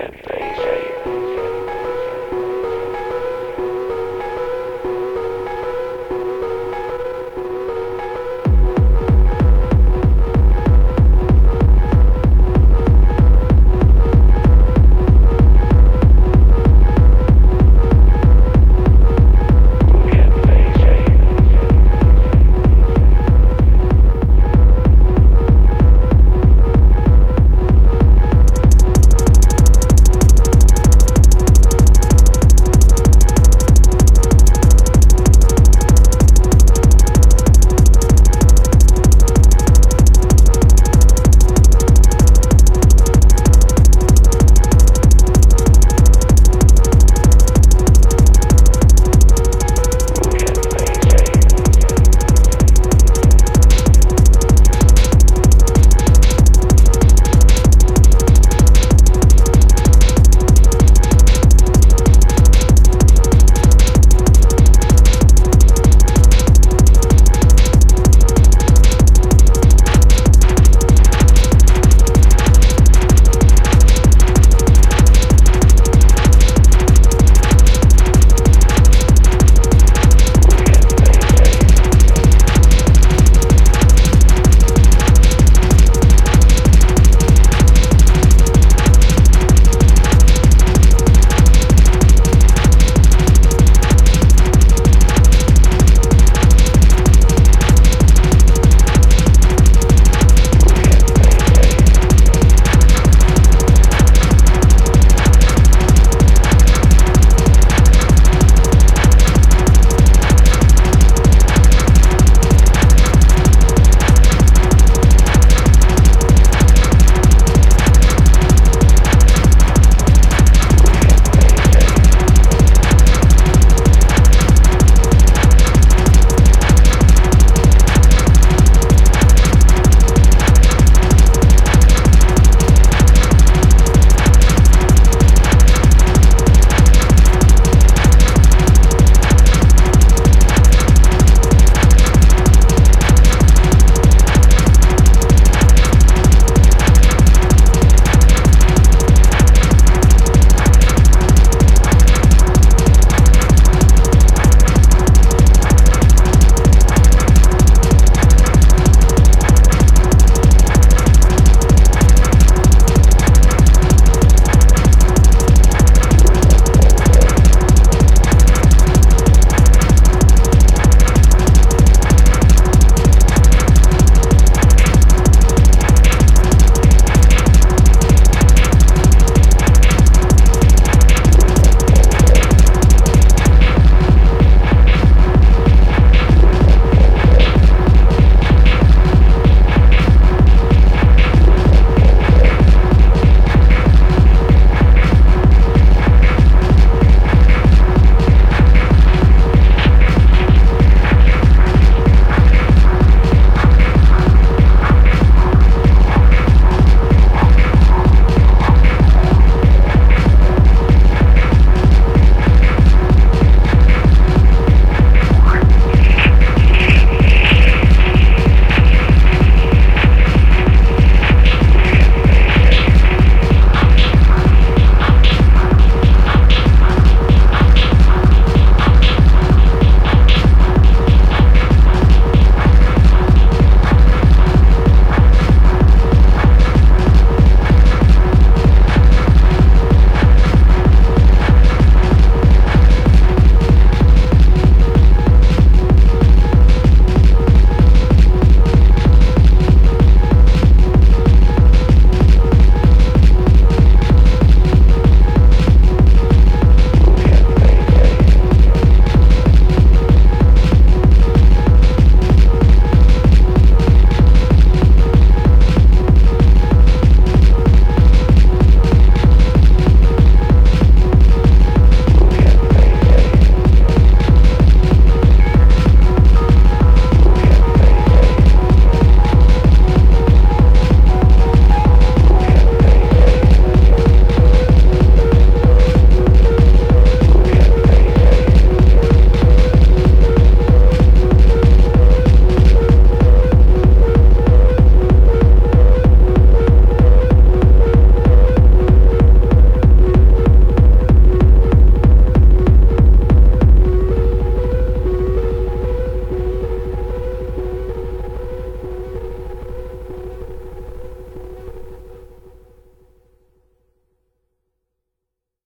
Asia,